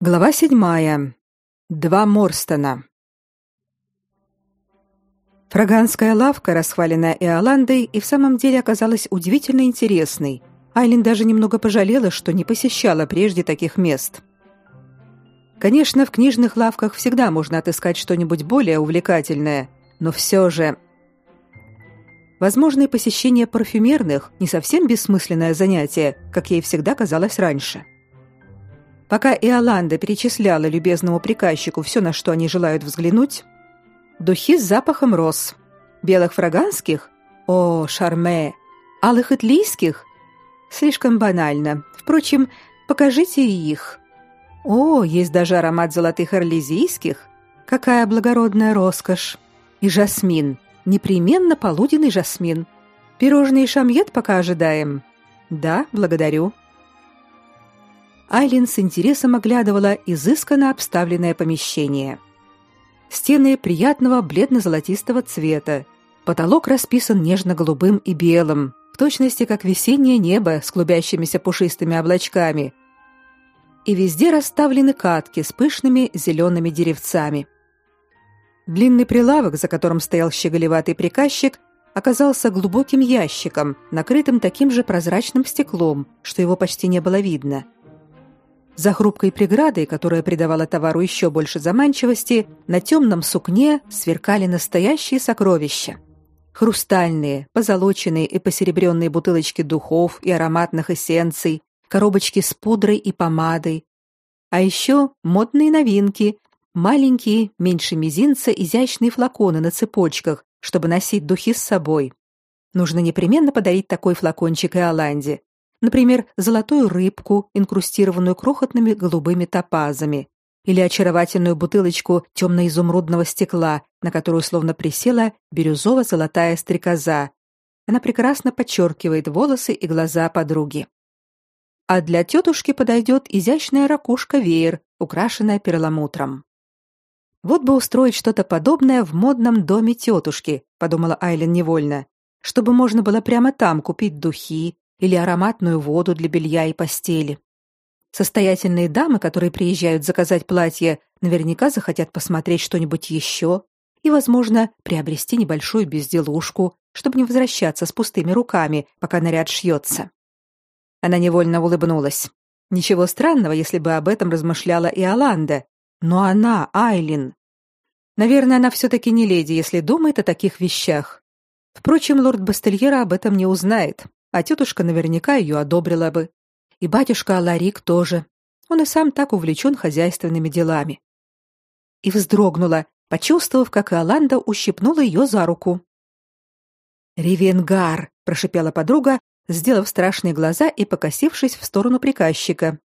Глава седьмая. Два Морстона. Фраганская лавка, расхваленная Иоландой, и в самом деле оказалась удивительно интересной. Айлин даже немного пожалела, что не посещала прежде таких мест. Конечно, в книжных лавках всегда можно отыскать что-нибудь более увлекательное, но все же Возможное посещение парфюмерных не совсем бессмысленное занятие, как ей всегда казалось раньше. Пока Иоланда перечисляла любезному приказчику все, на что они желают взглянуть, духи с запахом роз, белых фраганских, о, шарме, алых итлийских, слишком банально. Впрочем, покажите и их. О, есть даже аромат золотых орлезийских. Какая благородная роскошь. И жасмин, непременно полуденный жасмин. Пирожные шамьет пока ожидаем. Да, благодарю. Айлин с интересом оглядывала изысканно обставленное помещение. Стены приятного бледно-золотистого цвета, потолок расписан нежно-голубым и белым, в точности как весеннее небо с клубящимися пушистыми облачками. И везде расставлены катки с пышными зелеными деревцами. Длинный прилавок, за которым стоял щеголеватый приказчик, оказался глубоким ящиком, накрытым таким же прозрачным стеклом, что его почти не было видно – за хрупкой преградой, которая придавала товару еще больше заманчивости, на темном сукне сверкали настоящие сокровища. Хрустальные, позолоченные и посеребренные бутылочки духов и ароматных эссенций, коробочки с пудрой и помадой. А еще модные новинки, маленькие, меньше мизинца, изящные флаконы на цепочках, чтобы носить духи с собой. Нужно непременно подарить такой флакончик и Иоланде. Например, золотую рыбку, инкрустированную крохотными голубыми топазами, или очаровательную бутылочку темно-изумрудного стекла, на которую словно присела бирюзово-золотая стрекоза. Она прекрасно подчеркивает волосы и глаза подруги. А для тетушки подойдет изящная ракушка-веер, украшенная перламутром. Вот бы устроить что-то подобное в модном доме тетушки, подумала Айлен невольно, чтобы можно было прямо там купить духи, или ароматную воду для белья и постели. Состоятельные дамы, которые приезжают заказать платье, наверняка захотят посмотреть что-нибудь еще и, возможно, приобрести небольшую безделушку, чтобы не возвращаться с пустыми руками, пока наряд шьется. Она невольно улыбнулась. Ничего странного, если бы об этом размышляла и Аланда, но она, Айлин. Наверное, она все-таки не леди, если думает о таких вещах. Впрочем, лорд Бастельера об этом не узнает, а тетушка наверняка ее одобрила бы. И батюшка Аларик тоже. Он и сам так увлечен хозяйственными делами. И вздрогнула, почувствовав, как Иоланда ущипнула ее за руку. «Ревенгар!» — прошипела подруга, сделав страшные глаза и покосившись в сторону приказчика.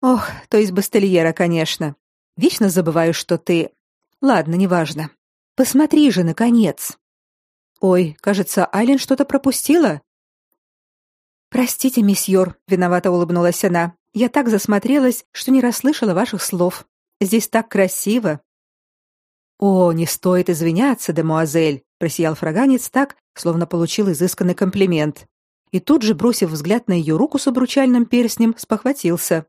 «Ох, то есть Бастельера, конечно. Вечно забываю, что ты... Ладно, неважно. Посмотри же, наконец!» «Ой, кажется, Айлин что-то пропустила. Простите, месьеор, виновато улыбнулась она. Я так засмотрелась, что не расслышала ваших слов. Здесь так красиво. О, не стоит извиняться, демуазель, просиял фраганец так, словно получил изысканный комплимент. И тут же, бросив взгляд на ее руку с обручальным перстнем, спохватился.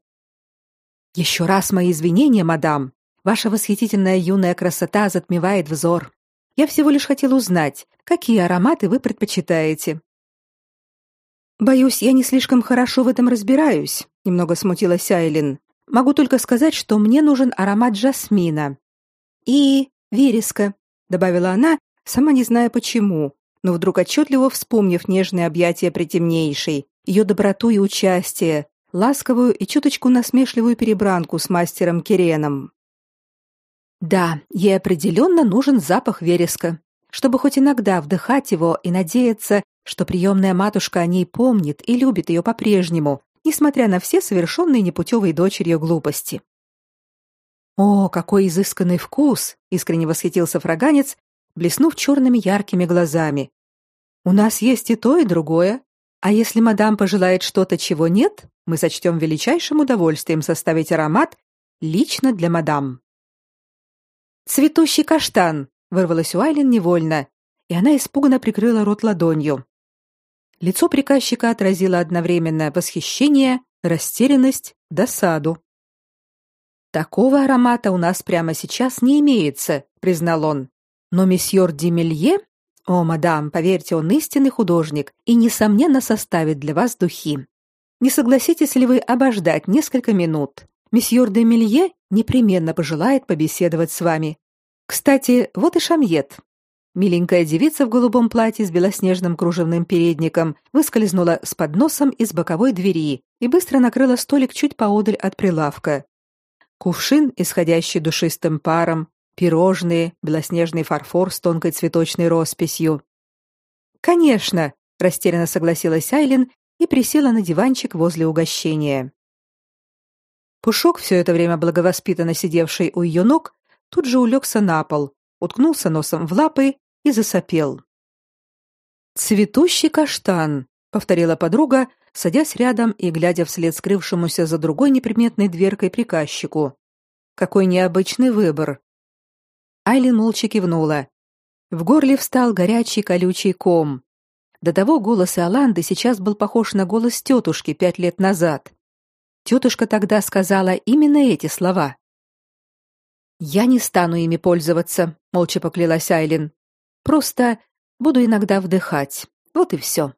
Еще раз мои извинения, мадам. Ваша восхитительная юная красота затмевает взор. Я всего лишь хотел узнать, какие ароматы вы предпочитаете. Боюсь, я не слишком хорошо в этом разбираюсь, немного смутилась Айлин. Могу только сказать, что мне нужен аромат жасмина и вереска, добавила она, сама не зная почему, но вдруг отчетливо вспомнив нежные объятия притемнейшей, ее доброту и участие, ласковую и чуточку насмешливую перебранку с мастером Киреном. Да, ей определенно нужен запах вереска, чтобы хоть иногда вдыхать его и надеяться, что приемная матушка о ней помнит и любит ее по-прежнему, несмотря на все совершенные непутевой дочерью глупости. «О, какой изысканный вкус!» — искренне восхитился фраганец, блеснув черными яркими глазами. «У нас есть и то, и другое. А если мадам пожелает что-то, чего нет, мы сочтем величайшим удовольствием составить аромат лично для мадам». «Цветущий каштан!» — вырвалось у Айлин невольно, и она испуганно прикрыла рот ладонью. Лицо приказчика отразило одновременно восхищение, растерянность, досаду. Такого аромата у нас прямо сейчас не имеется, признал он. Но месьеор Демелье, о, мадам, поверьте, он истинный художник и несомненно составит для вас духи. Не согласитесь ли вы обождать несколько минут? Месьеор Демелье непременно пожелает побеседовать с вами. Кстати, вот и Шамьет. Миленькая девица в голубом платье с белоснежным кружевным передником выскользнула с подносом из боковой двери и быстро накрыла столик чуть поодаль от прилавка. Кувшин, исходящий душистым паром, пирожные, белоснежный фарфор с тонкой цветочной росписью. «Конечно», — растерянно согласилась Айлин и присела на диванчик возле угощения. Пушок, все это время благовоспитанно сидевший у ее ног, тут же улегся на пол, уткнулся носом в лапы и засопел. «Цветущий каштан», — повторила подруга, садясь рядом и глядя вслед скрывшемуся за другой неприметной дверкой приказчику. «Какой необычный выбор!» Айлин молча кивнула. В горле встал горячий колючий ком. До того голос Иоланды сейчас был похож на голос тетушки пять лет назад. Тетушка тогда сказала именно эти слова. «Я не стану ими пользоваться», — молча поклялась Айлин. «Просто буду иногда вдыхать. Вот и все».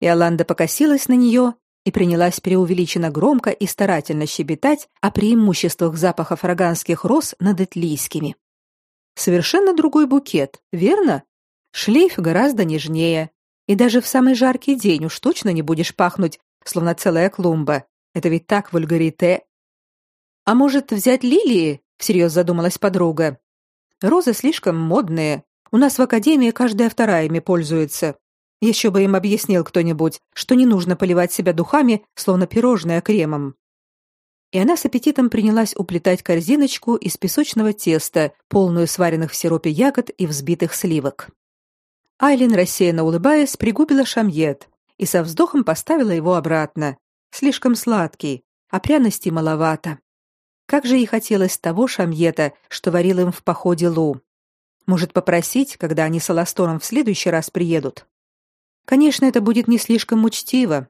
Иоланда покосилась на нее и принялась преувеличенно громко и старательно щебетать о преимуществах запаха фраганских роз над этлийскими. Совершенно другой букет, верно? Шлейф гораздо нежнее, и даже в самый жаркий день уж точно не будешь пахнуть, словно целая клумба. Это ведь так вульгарите. А может, взять лилии? Всерьез задумалась подруга. Розы слишком модные. У нас в академии каждая вторая ими пользуется. Еще бы им объяснил кто-нибудь, что не нужно поливать себя духами, словно пирожное кремом. И она с аппетитом принялась уплетать корзиночку из песочного теста, полную сваренных в сиропе ягод и взбитых сливок. Айлин, рассеянно улыбаясь, пригубила шамьет и со вздохом поставила его обратно. Слишком сладкий, а пряностей маловато. Как же ей хотелось того шамьета, что варил им в походе Лу. Может, попросить, когда они с Аластором в следующий раз приедут? Конечно, это будет не слишком учтиво.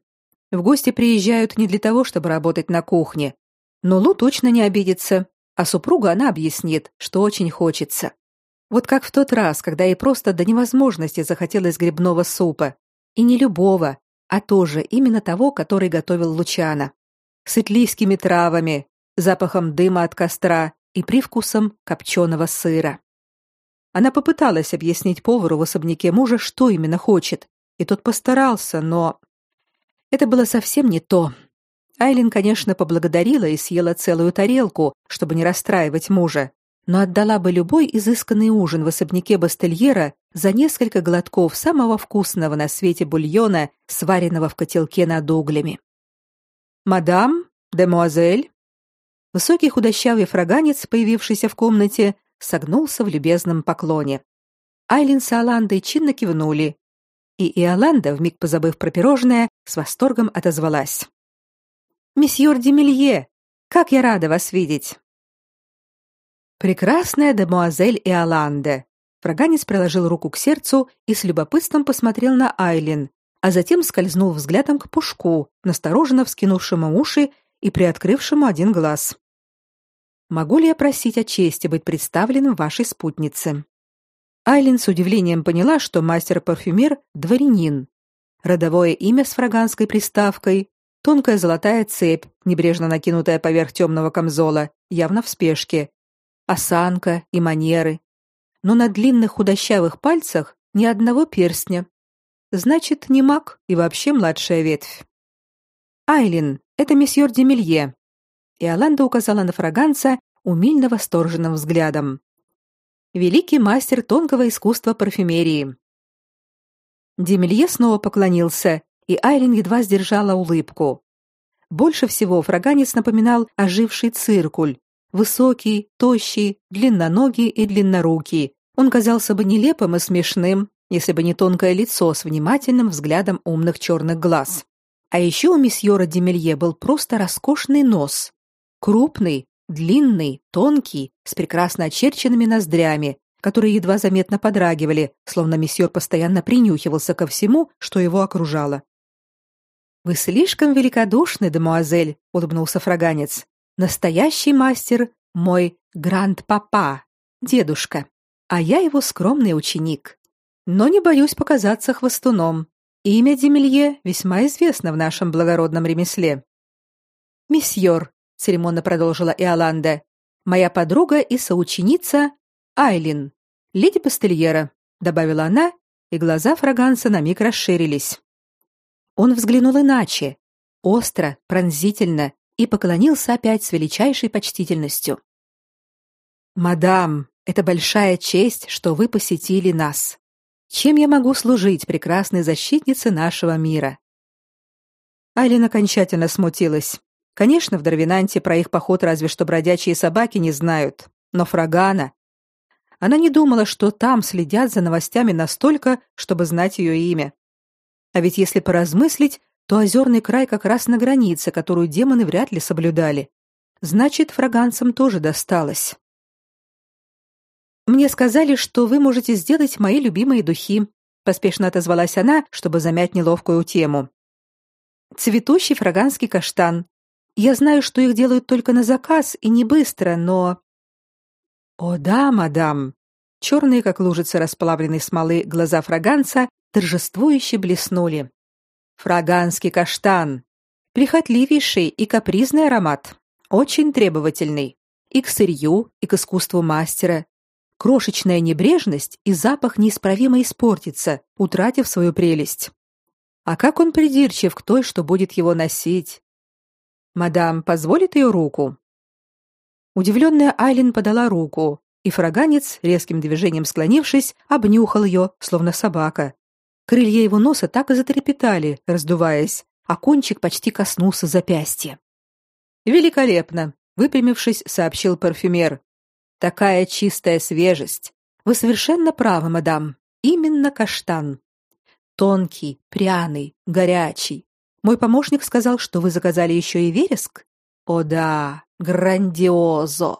В гости приезжают не для того, чтобы работать на кухне. Но Лу точно не обидится, а супругу она объяснит, что очень хочется. Вот как в тот раз, когда ей просто до невозможности захотелось грибного супа. И не любого, а тоже именно того, который готовил Лучана. С итлийскими травами, запахом дыма от костра и привкусом копченого сыра. Она попыталась объяснить повару в особняке мужа, что именно хочет, и тот постарался, но это было совсем не то. Айлин, конечно, поблагодарила и съела целую тарелку, чтобы не расстраивать мужа, но отдала бы любой изысканный ужин в особняке Бастельера за несколько глотков самого вкусного на свете бульона, сваренного в котелке над углями. «Мадам, демуазель», Высокий худощавый фраганец, появившийся в комнате, согнулся в любезном поклоне. Айлин с Иоландой чинно кивнули, и Иоланда, вмиг позабыв про пирожное, с восторгом отозвалась. «Месьеор Демелье, как я рада вас видеть!» «Прекрасная демуазель Иоланда!» Фраганец приложил руку к сердцу и с любопытством посмотрел на Айлин, а затем скользнул взглядом к Пушку, настороженно вскинувшему уши и приоткрывшему один глаз. Могу ли я просить о чести быть представленным вашей спутнице? Айлин с удивлением поняла, что мастер-парфюмер дворянин. Родовое имя с фраганской приставкой, тонкая золотая цепь, небрежно накинутая поверх темного камзола, явно в спешке, осанка и манеры. Но на длинных худощавых пальцах ни одного перстня. Значит, не маг и вообще младшая ветвь. Айлин, это месьеор Демелье. И Аланда указала на фраганца умильно восторженным взглядом. Великий мастер тонкого искусства парфюмерии. Демелье снова поклонился, и Айлин едва сдержала улыбку. Больше всего фраганец напоминал оживший циркуль. Высокий, тощий, длинноногий и длиннорукий. Он казался бы нелепым и смешным, если бы не тонкое лицо с внимательным взглядом умных черных глаз. А еще у месьеора Демелье был просто роскошный нос. Крупный, длинный, тонкий, с прекрасно очерченными ноздрями, которые едва заметно подрагивали, словно месьеор постоянно принюхивался ко всему, что его окружало. «Вы слишком великодушны, демуазель», — улыбнулся фраганец. Настоящий мастер мой гранд-папа, дедушка, а я его скромный ученик. Но не боюсь показаться хвостуном. Имя Демелье весьма известно в нашем благородном ремесле. Месьеор, церемонно продолжила Иоланда, моя подруга и соученица Айлин, леди Пастельера, добавила она, и глаза Фраганса на миг расширились. Он взглянул иначе, остро, пронзительно, и поклонился опять с величайшей почтительностью. Мадам, это большая честь, что вы посетили нас. Чем я могу служить прекрасной защитнице нашего мира? Айлин окончательно смутилась. Конечно, в Дарвинанте про их поход разве что бродячие собаки не знают, но Фрагана. Она не думала, что там следят за новостями настолько, чтобы знать ее имя. А ведь если поразмыслить, то озерный край как раз на границе, которую демоны вряд ли соблюдали. Значит, фраганцам тоже досталось. Мне сказали, что вы можете сделать мои любимые духи, поспешно отозвалась она, чтобы замять неловкую тему. Цветущий фраганский каштан. Я знаю, что их делают только на заказ и не быстро, но О да, мадам. Черные, как лужица расплавленной смолы, глаза фраганца торжествующе блеснули. Фраганский каштан. Прихотливейший и капризный аромат. Очень требовательный. И к сырью, и к искусству мастера. Крошечная небрежность и запах неисправимо испортится, утратив свою прелесть. А как он придирчив к той, что будет его носить. Мадам позволит ее руку? Удивленная Айлин подала руку, и фраганец, резким движением склонившись, обнюхал ее, словно собака, Крылья его носа так и затрепетали, раздуваясь, а кончик почти коснулся запястья. Великолепно, выпрямившись, сообщил парфюмер. Такая чистая свежесть. Вы совершенно правы, мадам. Именно каштан. Тонкий, пряный, горячий. Мой помощник сказал, что вы заказали еще и вереск. О да, грандиозо.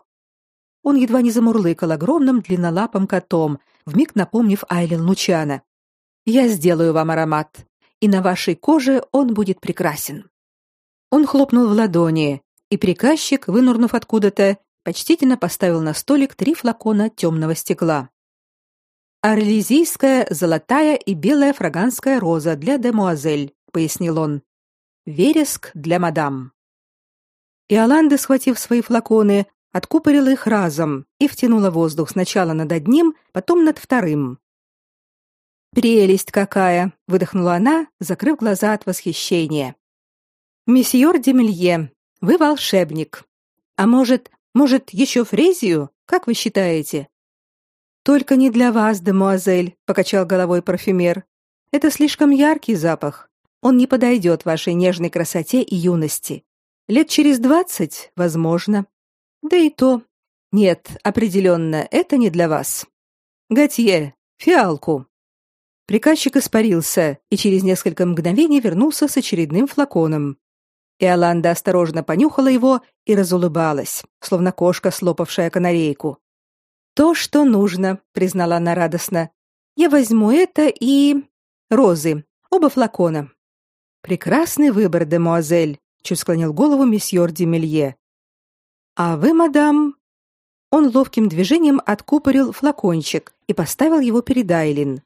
Он едва не замурлыкал огромным длиннолапым котом, вмиг напомнив Айлен Лучана. Я сделаю вам аромат, и на вашей коже он будет прекрасен. Он хлопнул в ладони, и приказчик, вынурнув откуда-то, почтительно поставил на столик три флакона темного стекла. Орлезийская золотая и белая фраганская роза для демуазель, пояснил он. Вереск для мадам. И Аланда, схватив свои флаконы, откупорила их разом и втянула воздух сначала над одним, потом над вторым. Прелесть какая, выдохнула она, закрыв глаза от восхищения. Месьеор Демелье, вы волшебник. А может, может, еще фрезию? Как вы считаете? Только не для вас, демуазель, покачал головой парфюмер. Это слишком яркий запах. Он не подойдет вашей нежной красоте и юности. Лет через двадцать, возможно. Да и то. Нет, определенно, это не для вас. Готье, фиалку. Приказчик испарился и через несколько мгновений вернулся с очередным флаконом. Иоланда осторожно понюхала его и разулыбалась, словно кошка, слопавшая канарейку. «То, что нужно», — признала она радостно. «Я возьму это и... розы, оба флакона». «Прекрасный выбор, демуазель», — чуть склонил голову месьеор Демелье. «А вы, мадам...» Он ловким движением откупорил флакончик и поставил его перед Айлин.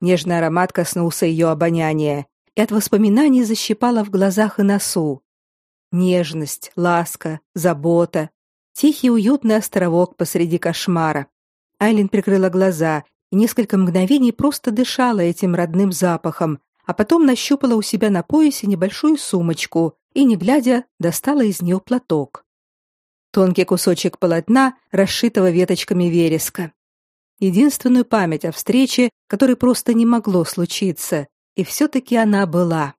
Нежный аромат коснулся ее обоняния, и от воспоминаний защипало в глазах и носу. Нежность, ласка, забота, тихий уютный островок посреди кошмара. Айлин прикрыла глаза и несколько мгновений просто дышала этим родным запахом, а потом нащупала у себя на поясе небольшую сумочку и, не глядя, достала из нее платок. Тонкий кусочек полотна, расшитого веточками вереска единственную память о встрече, которой просто не могло случиться, и все-таки она была.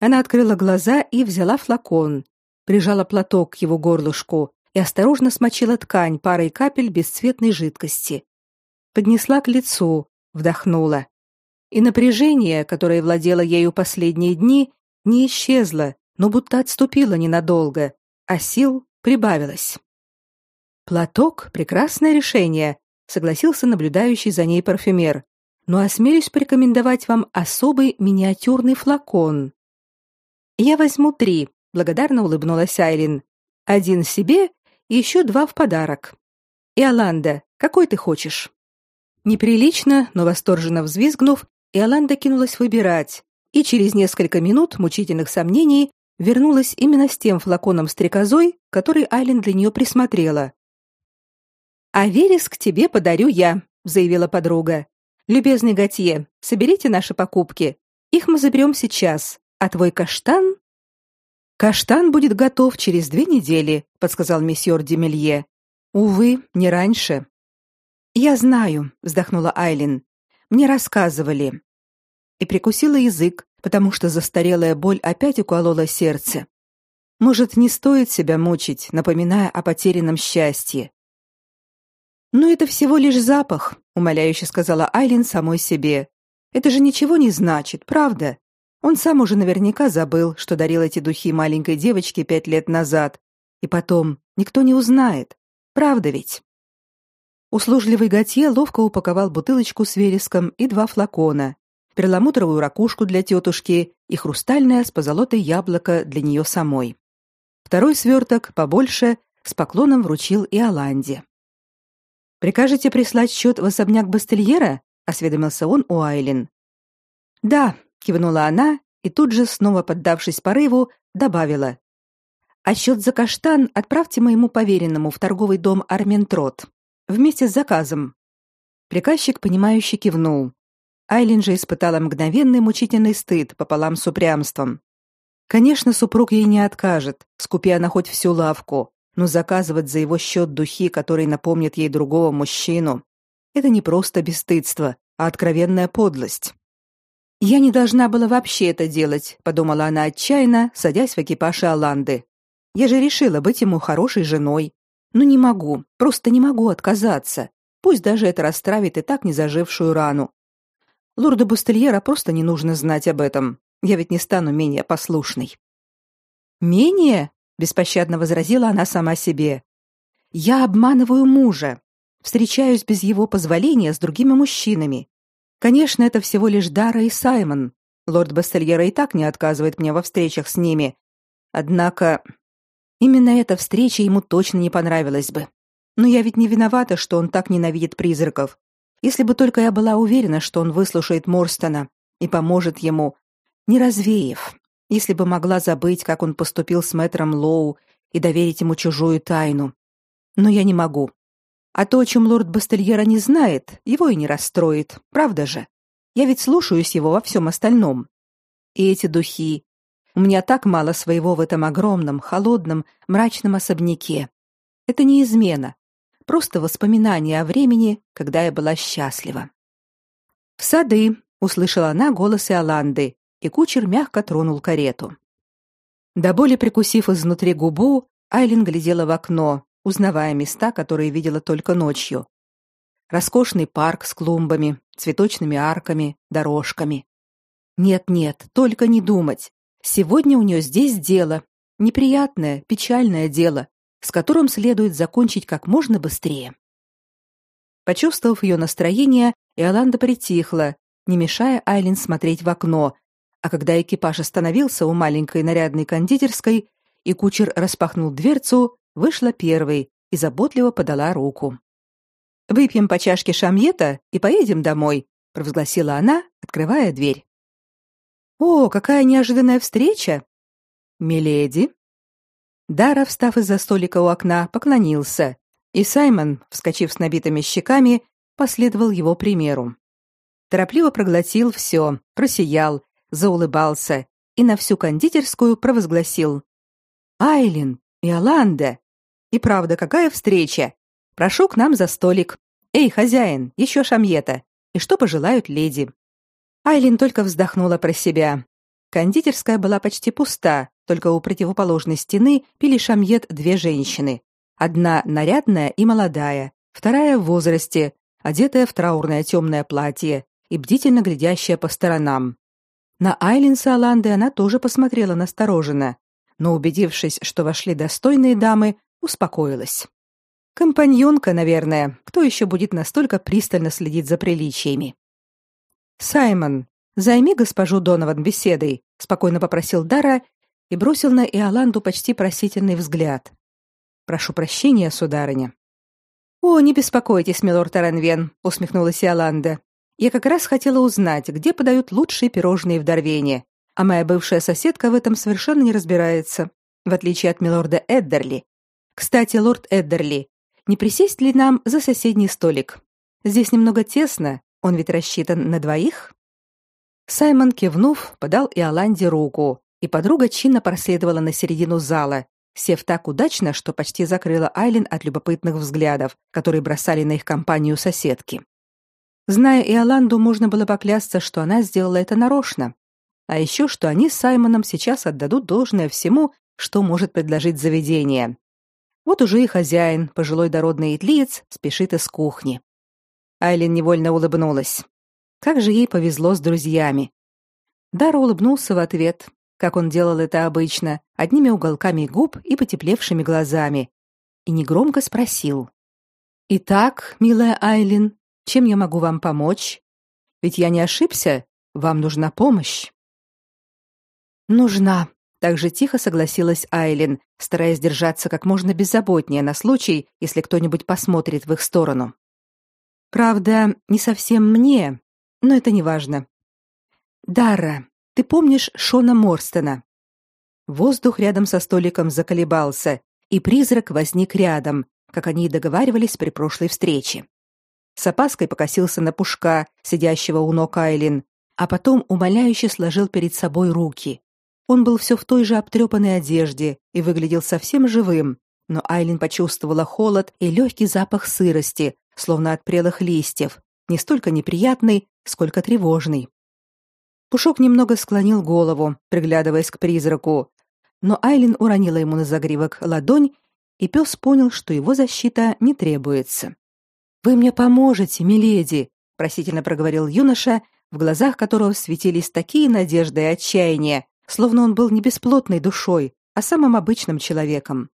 Она открыла глаза и взяла флакон, прижала платок к его горлышку и осторожно смочила ткань парой капель бесцветной жидкости. Поднесла к лицу, вдохнула. И напряжение, которое владело ею последние дни, не исчезло, но будто отступило ненадолго, а сил прибавилось. Платок прекрасное решение, согласился наблюдающий за ней парфюмер. Но осмелюсь порекомендовать вам особый миниатюрный флакон. Я возьму три, благодарно улыбнулась Айрин. Один себе и еще два в подарок. Иоланда, какой ты хочешь? Неприлично, но восторженно взвизгнув, Иоланда кинулась выбирать, и через несколько минут мучительных сомнений вернулась именно с тем флаконом стрекозой, который Айлен для нее присмотрела. «А вереск тебе подарю я», — заявила подруга. «Любезный Готье, соберите наши покупки. Их мы заберем сейчас, а твой каштан...» «Каштан будет готов через две недели», — подсказал месьеор Демелье. «Увы, не раньше». «Я знаю», — вздохнула Айлин. «Мне рассказывали». И прикусила язык, потому что застарелая боль опять уколола сердце. Может, не стоит себя мучить, напоминая о потерянном счастье. «Но это всего лишь запах», — умоляюще сказала Айлин самой себе. «Это же ничего не значит, правда? Он сам уже наверняка забыл, что дарил эти духи маленькой девочке пять лет назад. И потом, никто не узнает. Правда ведь? Услужливый Готье ловко упаковал бутылочку с вереском и два флакона, перламутровую ракушку для тетушки и хрустальное с позолотой яблоко для нее самой. Второй сверток, побольше, с поклоном вручил и Аланде. «Прикажете прислать счет в особняк Бастельера?» — осведомился он у Айлин. «Да», кивнула она и тут же, снова поддавшись порыву, добавила: "А счет за каштан отправьте моему поверенному в торговый дом Арментрот вместе с заказом". Приказчик понимающе кивнул. Айлин же испытала мгновенный мучительный стыд пополам с упрямством. Конечно, супруг ей не откажет, скупи она хоть всю лавку, но заказывать за его счет духи, которые напомнят ей другого мужчину, это не просто бесстыдство, а откровенная подлость. Я не должна была вообще это делать, подумала она отчаянно, садясь в экипаж Аланды. Я же решила быть ему хорошей женой. Но не могу, просто не могу отказаться. Пусть даже это расстравит и так не зажившую рану. Лорду Бустельера просто не нужно знать об этом. Я ведь не стану менее послушной. Менее? Беспощадно возразила она сама себе. Я обманываю мужа, встречаюсь без его позволения с другими мужчинами, Конечно, это всего лишь Дара и Саймон. Лорд Бастельера и так не отказывает мне во встречах с ними. Однако именно эта встреча ему точно не понравилась бы. Но я ведь не виновата, что он так ненавидит призраков. Если бы только я была уверена, что он выслушает Морстона и поможет ему, не развеяв. Если бы могла забыть, как он поступил с мэтром Лоу и доверить ему чужую тайну. Но я не могу. А то, о чем лорд Бастельера не знает, его и не расстроит, правда же? Я ведь слушаюсь его во всем остальном. И эти духи. У меня так мало своего в этом огромном, холодном, мрачном особняке. Это не измена, просто воспоминание о времени, когда я была счастлива. В сады услышала она голос Иоланды, и кучер мягко тронул карету. До боли прикусив изнутри губу, Айлин глядела в окно, узнавая места, которые видела только ночью. Роскошный парк с клумбами, цветочными арками, дорожками. Нет-нет, только не думать. Сегодня у нее здесь дело, неприятное, печальное дело, с которым следует закончить как можно быстрее. Почувствовав ее настроение, Иоланда притихла, не мешая Айлин смотреть в окно, а когда экипаж остановился у маленькой нарядной кондитерской и кучер распахнул дверцу, вышла первой и заботливо подала руку. Выпьем по чашке шамьета и поедем домой, провозгласила она, открывая дверь. О, какая неожиданная встреча! Миледи. Дара, встав из-за столика у окна, поклонился, и Саймон, вскочив с набитыми щеками, последовал его примеру. Торопливо проглотил все, просиял, заулыбался и на всю кондитерскую провозгласил: "Айлин, Иоланда, и правда, какая встреча? Прошу к нам за столик. Эй, хозяин, еще шамьета. И что пожелают леди? Айлин только вздохнула про себя. Кондитерская была почти пуста, только у противоположной стены пили шамьет две женщины. Одна нарядная и молодая, вторая в возрасте, одетая в траурное темное платье и бдительно глядящая по сторонам. На Айлин Саланды она тоже посмотрела настороженно, но убедившись, что вошли достойные дамы, успокоилась. Компаньонка, наверное. Кто еще будет настолько пристально следить за приличиями? Саймон, займи госпожу Донован беседой, спокойно попросил Дара и бросил на Иоланду почти просительный взгляд. Прошу прощения, сударыня. О, не беспокойтесь, милорд Таранвен, усмехнулась Иоланда. Я как раз хотела узнать, где подают лучшие пирожные в Дарвене, а моя бывшая соседка в этом совершенно не разбирается, в отличие от милорда Эддерли. Кстати, лорд Эддерли, не присесть ли нам за соседний столик? Здесь немного тесно, он ведь рассчитан на двоих. Саймон кивнув, подал Иоланде руку, и подруга чинно проследовала на середину зала, сев так удачно, что почти закрыла Айлин от любопытных взглядов, которые бросали на их компанию соседки. Зная Иоланду, можно было поклясться, что она сделала это нарочно. А еще, что они с Саймоном сейчас отдадут должное всему, что может предложить заведение. Вот уже и хозяин, пожилой дородный итлиец, спешит из кухни. Айлин невольно улыбнулась. Как же ей повезло с друзьями. Дара улыбнулся в ответ, как он делал это обычно, одними уголками губ и потеплевшими глазами, и негромко спросил: "Итак, милая Айлин, чем я могу вам помочь? Ведь я не ошибся, вам нужна помощь". "Нужна", так же тихо согласилась Айлин, стараясь держаться как можно беззаботнее на случай, если кто-нибудь посмотрит в их сторону. Правда, не совсем мне, но это не важно. Дара, ты помнишь Шона Морстона? Воздух рядом со столиком заколебался, и призрак возник рядом, как они и договаривались при прошлой встрече. С опаской покосился на Пушка, сидящего у ног Айлин, а потом умоляюще сложил перед собой руки. Он был все в той же обтрепанной одежде и выглядел совсем живым, но Айлин почувствовала холод и легкий запах сырости, словно от прелых листьев, не столько неприятный, сколько тревожный. Пушок немного склонил голову, приглядываясь к призраку, но Айлин уронила ему на загривок ладонь, и пес понял, что его защита не требуется. «Вы мне поможете, миледи», — просительно проговорил юноша, в глазах которого светились такие надежды и отчаяние, словно он был не бесплотной душой, а самым обычным человеком.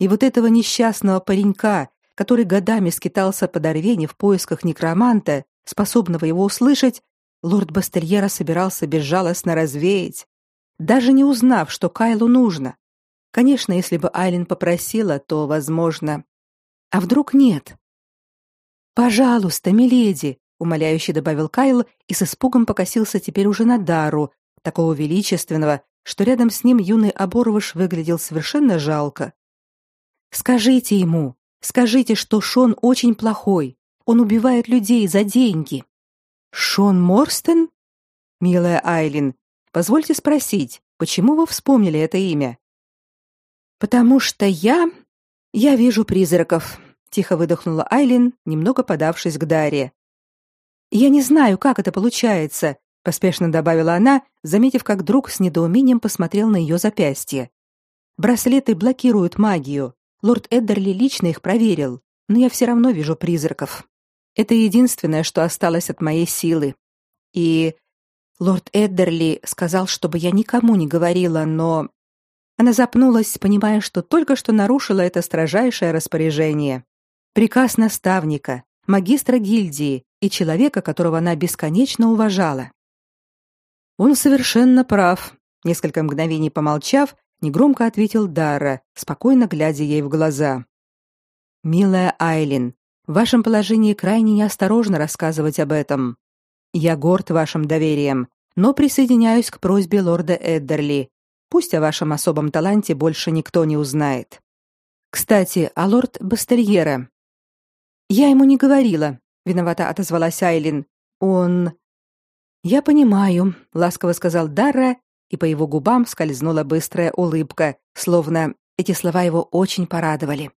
И вот этого несчастного паренька, который годами скитался по Дорвене в поисках некроманта, способного его услышать, лорд Бастельера собирался безжалостно развеять, даже не узнав, что Кайлу нужно. Конечно, если бы Айлин попросила, то, возможно. А вдруг нет? Пожалуйста, миледи, умоляюще добавил Кайл и с испугом покосился теперь уже на Дару, такого величественного, что рядом с ним юный оборвыш выглядел совершенно жалко. Скажите ему, скажите, что Шон очень плохой. Он убивает людей за деньги. Шон Морстен? Милая Айлин, позвольте спросить, почему вы вспомнили это имя? Потому что я я вижу призраков, тихо выдохнула Айлин, немного подавшись к Даре. Я не знаю, как это получается, поспешно добавила она, заметив, как друг с недоумением посмотрел на ее запястье. Браслеты блокируют магию. Лорд Эддерли лично их проверил, но я все равно вижу призраков. Это единственное, что осталось от моей силы. И лорд Эддерли сказал, чтобы я никому не говорила, но она запнулась, понимая, что только что нарушила это строжайшее распоряжение. Приказ наставника, магистра гильдии и человека, которого она бесконечно уважала. Он совершенно прав, несколько мгновений помолчав, негромко ответил Дара, спокойно глядя ей в глаза. Милая Айлин, в вашем положении крайне неосторожно рассказывать об этом. Я горд вашим доверием, но присоединяюсь к просьбе лорда Эддерли. Пусть о вашем особом таланте больше никто не узнает. Кстати, а лорд Бастельера. Я ему не говорила, виновато отозвалась Айлин. Он Я понимаю, ласково сказал Дарра, и по его губам скользнула быстрая улыбка, словно эти слова его очень порадовали.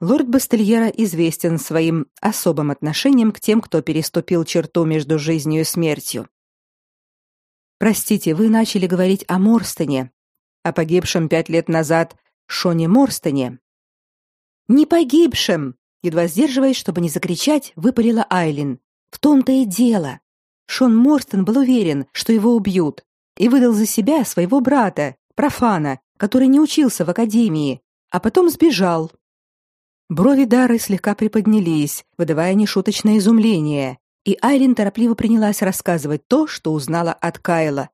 Лорд Бастельера известен своим особым отношением к тем, кто переступил черту между жизнью и смертью. Простите, вы начали говорить о Морстоне, о погибшем пять лет назад Шоне Морстоне. Не погибшем, едва сдерживаясь, чтобы не закричать, выпалила Айлин. В том-то и дело. Шон Морстон был уверен, что его убьют, и выдал за себя своего брата, профана, который не учился в академии, а потом сбежал, Брови Дары слегка приподнялись, выдавая нешуточное изумление, и Айрин торопливо принялась рассказывать то, что узнала от Кайла.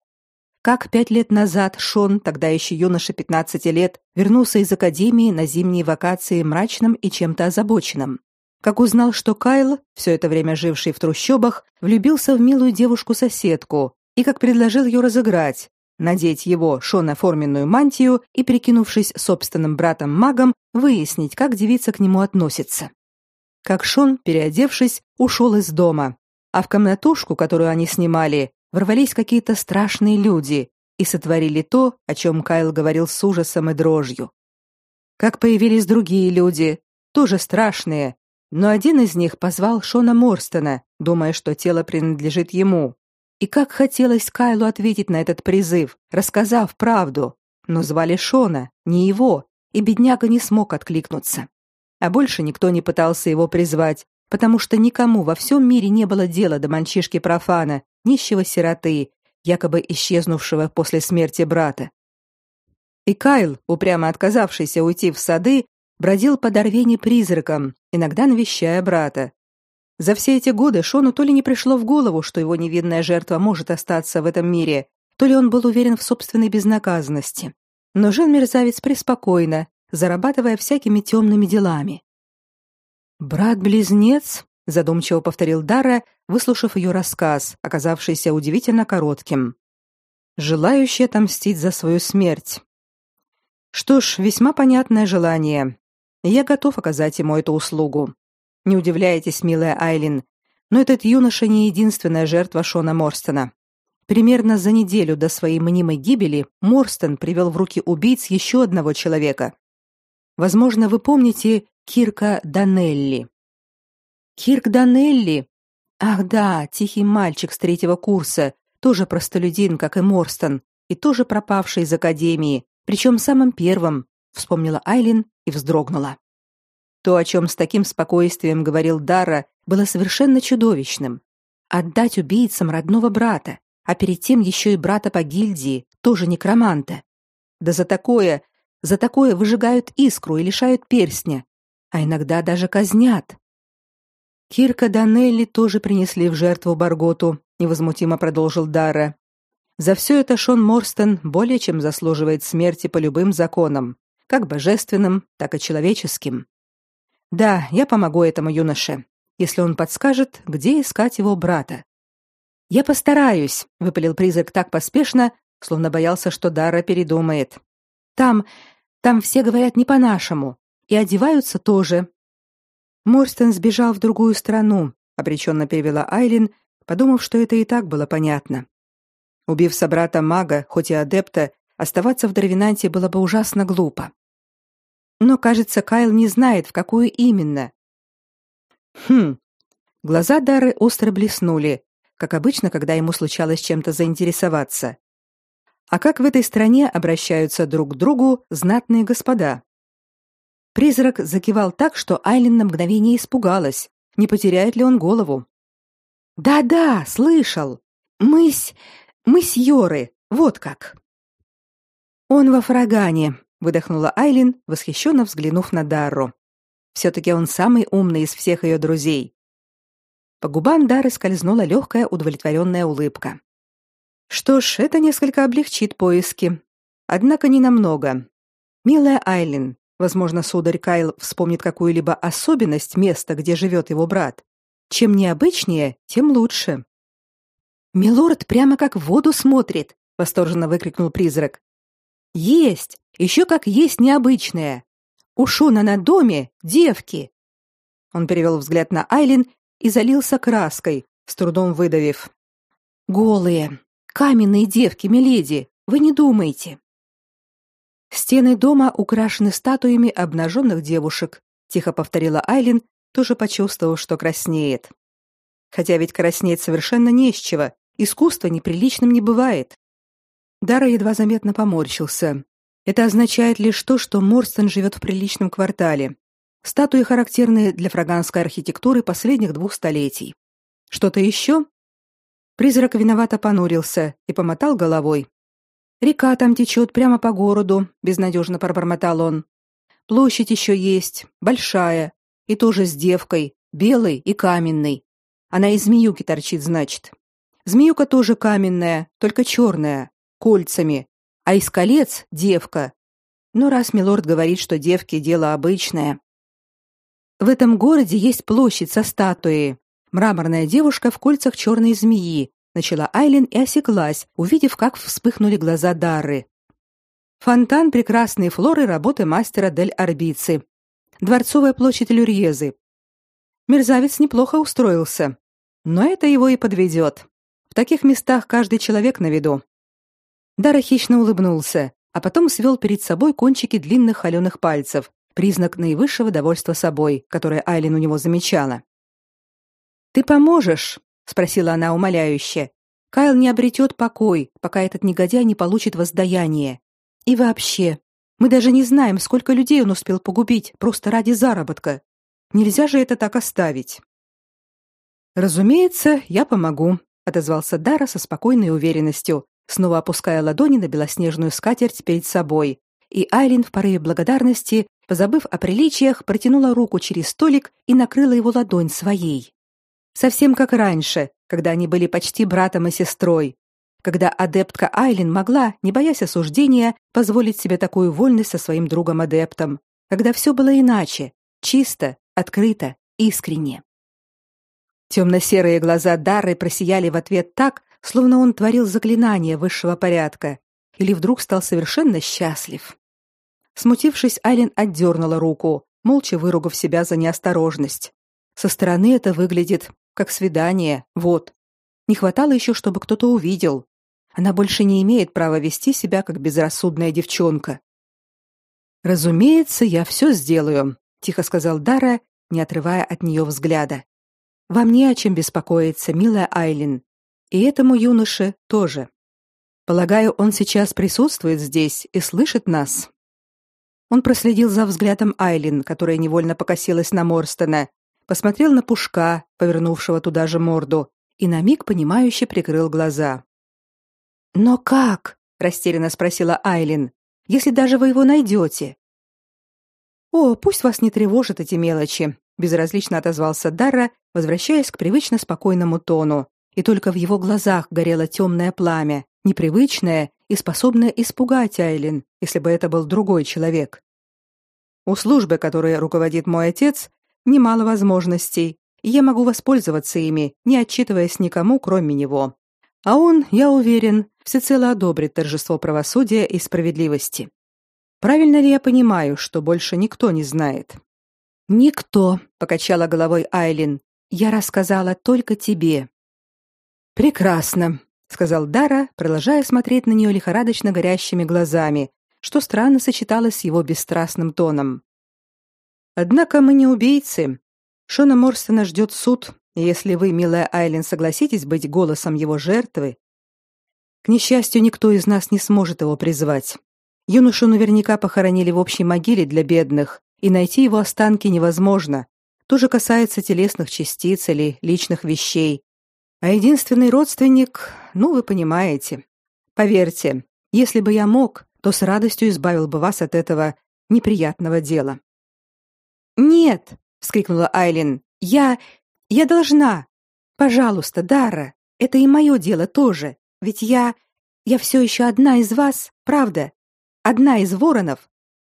Как пять лет назад Шон, тогда еще юноша 15 лет, вернулся из академии на зимние вакации мрачным и чем-то озабоченным. Как узнал, что Кайл, все это время живший в трущобах, влюбился в милую девушку-соседку и как предложил ее разыграть, надеть его, Шона, форменную мантию и, прикинувшись собственным братом-магом, выяснить, как девица к нему относится. Как Шон, переодевшись, ушел из дома, а в комнатушку, которую они снимали, ворвались какие-то страшные люди и сотворили то, о чем Кайл говорил с ужасом и дрожью. Как появились другие люди, тоже страшные, но один из них позвал Шона Морстона, думая, что тело принадлежит ему. И как хотелось Кайлу ответить на этот призыв, рассказав правду, но звали Шона, не его, и бедняга не смог откликнуться. А больше никто не пытался его призвать, потому что никому во всем мире не было дела до мальчишки-профана, нищего сироты, якобы исчезнувшего после смерти брата. И Кайл, упрямо отказавшийся уйти в сады, бродил по Дорвене призраком, иногда навещая брата. За все эти годы Шону то ли не пришло в голову, что его невинная жертва может остаться в этом мире, то ли он был уверен в собственной безнаказанности. Но жил мерзавец преспокойно, зарабатывая всякими темными делами. «Брат-близнец?» задумчиво повторил Дара, выслушав ее рассказ, оказавшийся удивительно коротким. Желающий отомстить за свою смерть. Что ж, весьма понятное желание. Я готов оказать ему эту услугу. Не удивляйтесь, милая Айлин, но этот юноша не единственная жертва Шона Морстона. Примерно за неделю до своей мнимой гибели Морстон привел в руки убийц еще одного человека. Возможно, вы помните Кирка Данелли. Кирк Данелли. Ах да, тихий мальчик с третьего курса, тоже простолюдин, как и Морстон, и тоже пропавший из академии, причем самым первым, вспомнила Айлин и вздрогнула. То, о чем с таким спокойствием говорил Дара, было совершенно чудовищным. Отдать убийцам родного брата, а перед тем еще и брата по гильдии, тоже некроманта. Да за такое, за такое выжигают искру и лишают перстня, а иногда даже казнят. Кирка Данелли тоже принесли в жертву Барготу, невозмутимо продолжил Дара. За все это Шон Морстон более чем заслуживает смерти по любым законам, как божественным, так и человеческим. Да, я помогу этому юноше, если он подскажет, где искать его брата. Я постараюсь, выпалил призрак так поспешно, словно боялся, что Дара передумает. Там, там все говорят не по-нашему и одеваются тоже, Морстон сбежал в другую страну, обреченно перевела Айлин, подумав, что это и так было понятно. Убив собрата мага, хоть и адепта, оставаться в Дравинанте было бы ужасно глупо. Но, кажется, Кайл не знает, в какую именно. Хм. Глаза Дары остро блеснули, как обычно, когда ему случалось чем-то заинтересоваться. А как в этой стране обращаются друг к другу знатные господа? Призрак закивал так, что Айлин на мгновение испугалась, не потеряет ли он голову. Да-да, слышал. Мысь, мысь Йоры, вот как. Он во фрагане, выдохнула Айлин, восхищенно взглянув на Дарру. все таки он самый умный из всех ее друзей. По губам Дары скользнула легкая удовлетворенная улыбка. Что ж, это несколько облегчит поиски. Однако не намного. Милая Айлин, Возможно, сударь Кайл вспомнит какую-либо особенность места, где живет его брат. Чем необычнее, тем лучше. Милорд прямо как в воду смотрит, восторженно выкрикнул призрак. Есть, еще как есть необычное. У Шона на доме девки. Он перевел взгляд на Айлин и залился краской, с трудом выдавив: "Голые, каменные девки, миледи, вы не думаете?" Стены дома украшены статуями обнаженных девушек, тихо повторила Айлин, тоже почувствовав, что краснеет. Хотя ведь краснеть совершенно не с чего, искусство неприличным не бывает. Дара едва заметно поморщился. Это означает лишь то, что Морстон живет в приличном квартале. Статуи характерны для фраганской архитектуры последних двух столетий. Что-то еще? Призрак виновато понурился и помотал головой. Река там течет прямо по городу, безнадежно пробормотал он. Площадь еще есть, большая, и тоже с девкой, белой и каменной. Она из змеюки торчит, значит. Змеюка тоже каменная, только черная. кольцами, а из колец девка. Но раз милорд говорит, что девки дело обычное. В этом городе есть площадь со статуей. Мраморная девушка в кольцах черной змеи, начала Айлин и осеклась, увидев, как вспыхнули глаза Дары. Фонтан прекрасной флоры работы мастера Дель Арбици. Дворцовая площадь Люрьезы. Мерзавец неплохо устроился, но это его и подведет. В таких местах каждый человек на виду. Дара хищно улыбнулся, а потом свел перед собой кончики длинных холеных пальцев, признак наивысшего довольства собой, которое Айлин у него замечала. «Ты поможешь?» — спросила она умоляюще. «Кайл не обретет покой, пока этот негодяй не получит воздаяние. И вообще, мы даже не знаем, сколько людей он успел погубить просто ради заработка. Нельзя же это так оставить». «Разумеется, я помогу», — отозвался Дара со спокойной уверенностью, снова опуская ладони на белоснежную скатерть перед собой. И Айлин в порыве благодарности, позабыв о приличиях, протянула руку через столик и накрыла его ладонь своей. Совсем как раньше, когда они были почти братом и сестрой, когда адептка Айлин могла, не боясь осуждения, позволить себе такую вольность со своим другом-адептом, когда все было иначе, чисто, открыто, искренне. Темно-серые глаза Дары просияли в ответ так, словно он творил заклинание высшего порядка, или вдруг стал совершенно счастлив. Смутившись, Айлин отдернула руку, молча выругав себя за неосторожность. Со стороны это выглядит как свидание, вот. Не хватало еще, чтобы кто-то увидел. Она больше не имеет права вести себя как безрассудная девчонка. Разумеется, я все сделаю, тихо сказал Дара, не отрывая от нее взгляда. Вам не о чем беспокоиться, милая Айлин. И этому юноше тоже. Полагаю, он сейчас присутствует здесь и слышит нас. Он проследил за взглядом Айлин, которая невольно покосилась на Морстона, посмотрел на Пушка, повернувшего туда же морду, и на миг понимающе прикрыл глаза. Но как? растерянно спросила Айлин. Если даже вы его найдете?» О, пусть вас не тревожат эти мелочи, безразлично отозвался Дарра, возвращаясь к привычно спокойному тону, и только в его глазах горело темное пламя, непривычное и способное испугать Айлин, если бы это был другой человек. У службы, которой руководит мой отец, немало возможностей, и я могу воспользоваться ими, не отчитываясь никому, кроме него. А он, я уверен, всецело одобрит торжество правосудия и справедливости. Правильно ли я понимаю, что больше никто не знает? Никто, покачала головой Айлин. Я рассказала только тебе. Прекрасно, сказал Дара, продолжая смотреть на нее лихорадочно горящими глазами, что странно сочеталось с его бесстрастным тоном. Однако мы не убийцы. Шона Морстона ждет суд, и если вы, милая Айлин, согласитесь быть голосом его жертвы, к несчастью, никто из нас не сможет его призвать. Юношу наверняка похоронили в общей могиле для бедных, и найти его останки невозможно. То же касается телесных частиц или личных вещей, а единственный родственник, ну, вы понимаете. Поверьте, если бы я мог, то с радостью избавил бы вас от этого неприятного дела. Нет, вскрикнула Айлин. Я я должна. Пожалуйста, Дара, это и мое дело тоже. Ведь я я все еще одна из вас, правда? Одна из воронов.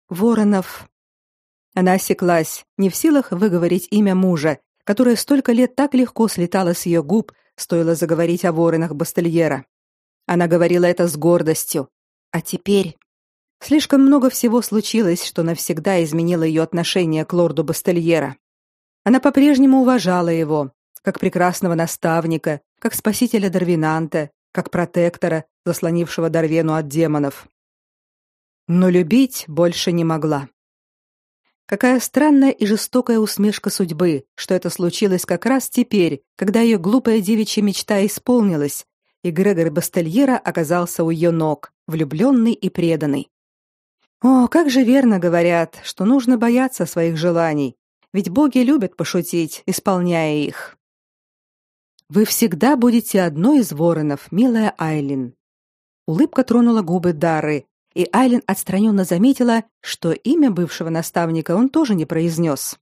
Воронов. Она осеклась, не в силах выговорить имя мужа, которое столько лет так легко слетало с ее губ, стоило заговорить о воронах Бастельера. Она говорила это с гордостью. А теперь слишком много всего случилось, что навсегда изменило ее отношение к лорду Бастельера. Она по-прежнему уважала его, как прекрасного наставника, как спасителя Дарвинанта, как протектора, заслонившего Дарвену от демонов. Но любить больше не могла. Какая странная и жестокая усмешка судьбы, что это случилось как раз теперь, когда ее глупая девичья мечта исполнилась, и Грегор Бастельера оказался у ее ног, влюбленный и преданный. О, как же верно говорят, что нужно бояться своих желаний, ведь боги любят пошутить, исполняя их. Вы всегда будете одной из воронов, милая Айлин. Улыбка тронула губы Дары, и Айлин отстраненно заметила, что имя бывшего наставника он тоже не произнес.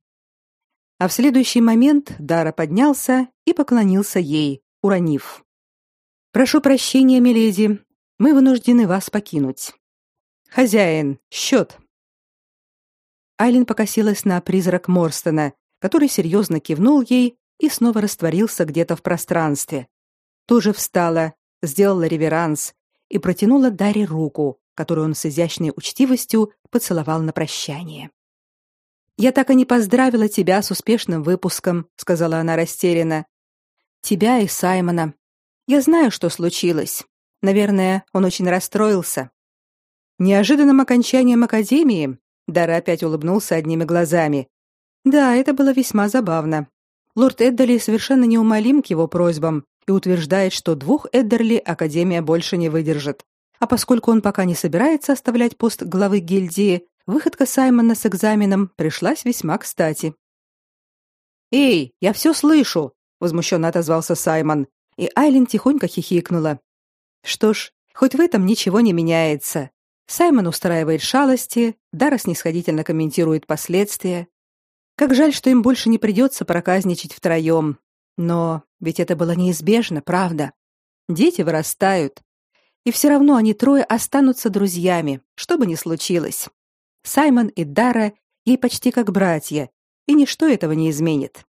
А в следующий момент Дара поднялся и поклонился ей, уронив: "Прошу прощения, миледи. мы вынуждены вас покинуть. Хозяин, счет!» Айлин покосилась на призрак Морстона, который серьезно кивнул ей и снова растворился где-то в пространстве. Тоже встала, сделала реверанс и протянула Даре руку, которую он с изящной учтивостью поцеловал на прощание. «Я так и не поздравила тебя с успешным выпуском», — сказала она растерянно. «Тебя и Саймона. Я знаю, что случилось. Наверное, он очень расстроился». Неожиданным окончанием академии Дара опять улыбнулся одними глазами. Да, это было весьма забавно. Лорд Эддерли совершенно неумолим к его просьбам и утверждает, что двух Эддерли Академия больше не выдержит. А поскольку он пока не собирается оставлять пост главы гильдии, выходка Саймона с экзаменом пришлась весьма кстати. «Эй, я все слышу!» — возмущенно отозвался Саймон, и Айлин тихонько хихикнула. Что ж, хоть в этом ничего не меняется. Саймон устраивает шалости, Дара снисходительно комментирует последствия. Как жаль, что им больше не придется проказничать втроем. Но ведь это было неизбежно, правда? Дети вырастают. И все равно они трое останутся друзьями, что бы ни случилось. Саймон и Дара ей почти как братья, и ничто этого не изменит.